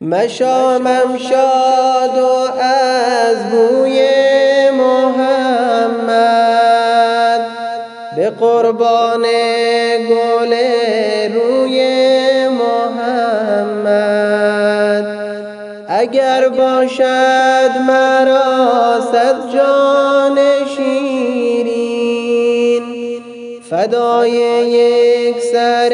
مشامم شاد و از بوی محمد. به قربان گل روی محمد. اگر باشد مرا صد جان شیرین. فدای یک سر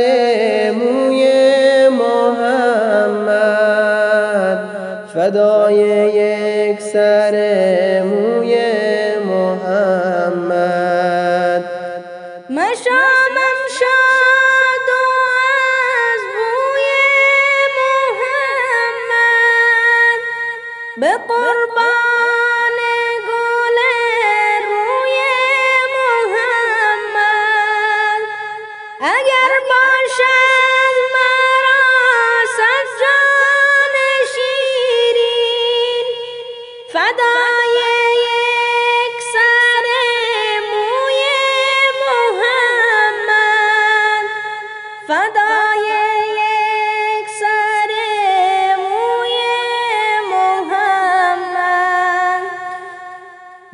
فدای یک سر موی محمد. مشامم شاد و از بوی محمد. به قربان فدای یک سر موی محمد. فدای یک سر موی محمد.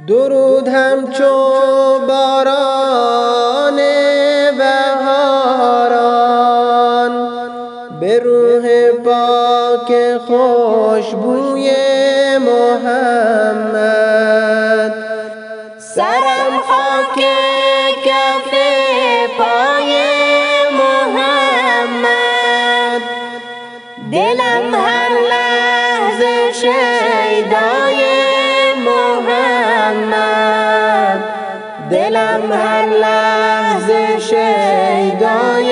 درود همچو باران. سرم خاک کف پای محمد. دلم هر لحظه شیدای محمد. دلم هر لحظه شیدای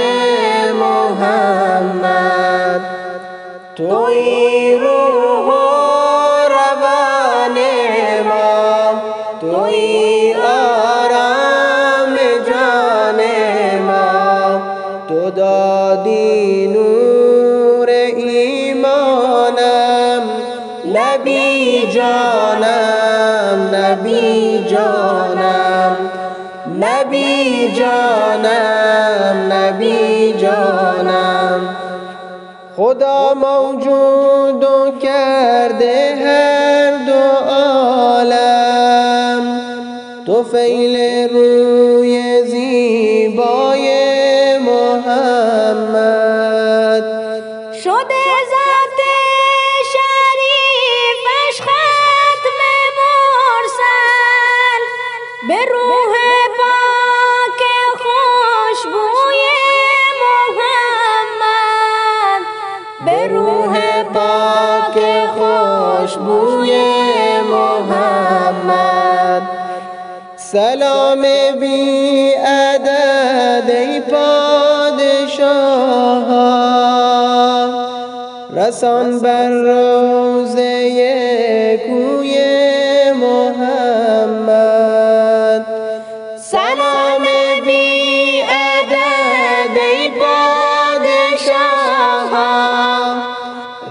محمد. توی نبی جانم نبی جانم. خدا موجود و کرده هر دو تو فیل سلام بی عدد ای پادشاه رسان بر روزه کوی محمد. سلام بی عدد ای پادشاه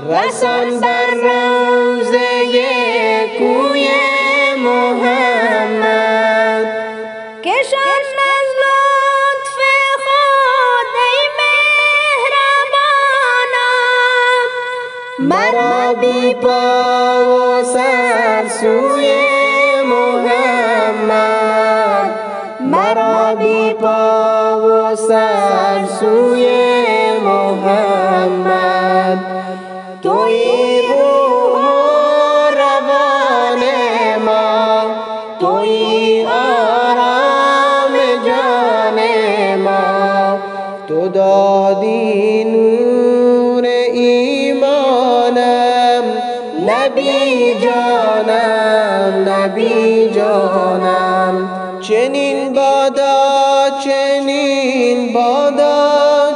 رسان بر بی پا و سر سوی محمد. مرا بی پا و سر سوی محمد. توی نبی جانم نبی جانم. چنین بادا چنین بادا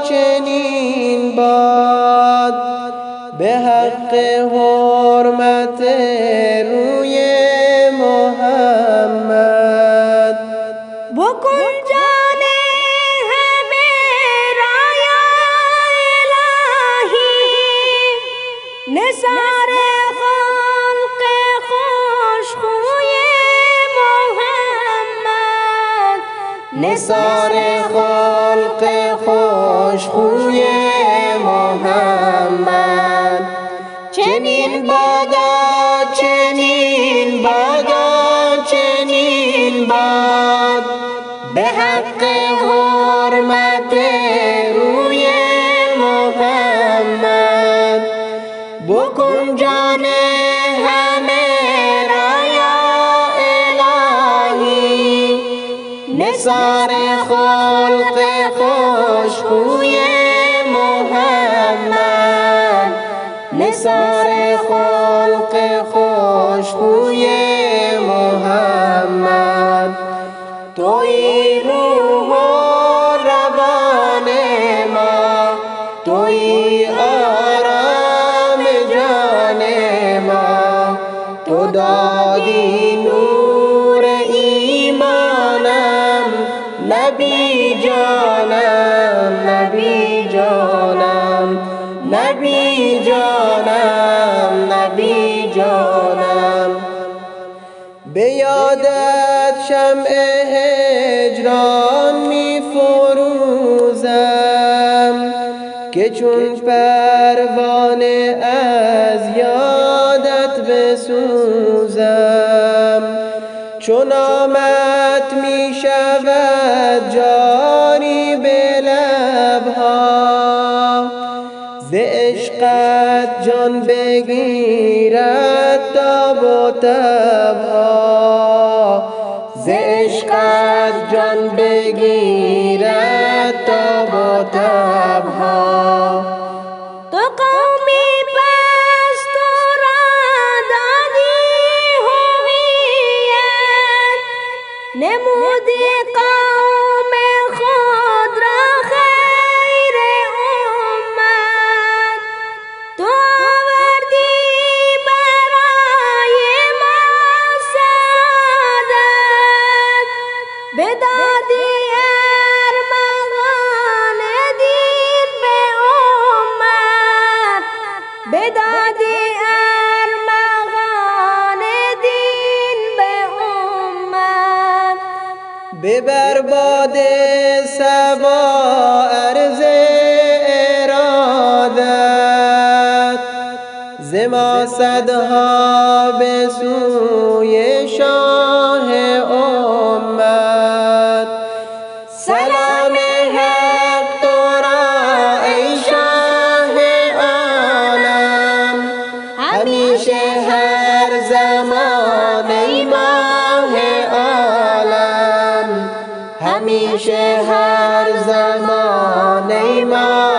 چنین باد. به حق حرمت روی محمد. بکن نثار خلق نثار خلق خوش خوی محمد. چنین بادا چنین بادا چنین باد. به حق حرمت روی محمد. بکن جان نثار خلق خوشخوی محمد. نثار خلق خوشخوی محمد. توی روح و روان ما توی آرام جان ما. تو دادی نور یادت شمع هجران می فروزم که چون پروانه از یادت بسوزم. چون آمد می شود جاری به لبها ز عشقت جان بگیرد تاب و تبها. ز عشقت جان بگیرد تاب و تبها. باد سبا عرض ارادت. ز ما صدها به سوی Fatima.